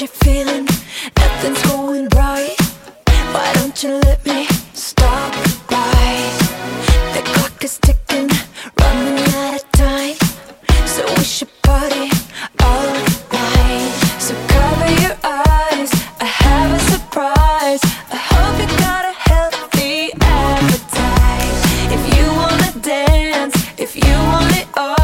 You're feeling nothing's going right. Why don't you let me stop by? The clock is ticking, running out of time. So we should party all night. So cover your eyes, I have a surprise. I hope you got a healthy appetite. If you wanna dance, if you want it all.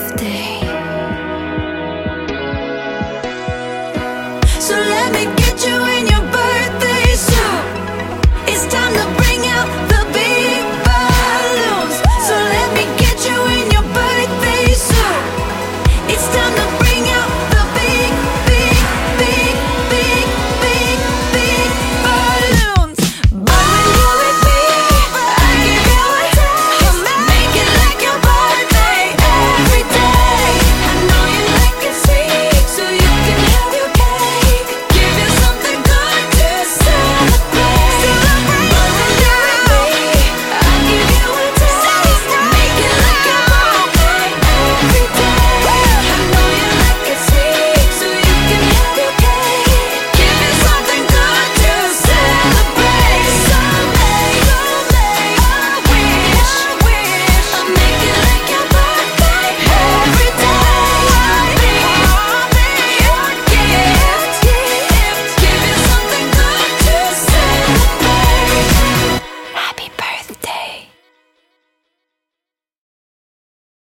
birthday.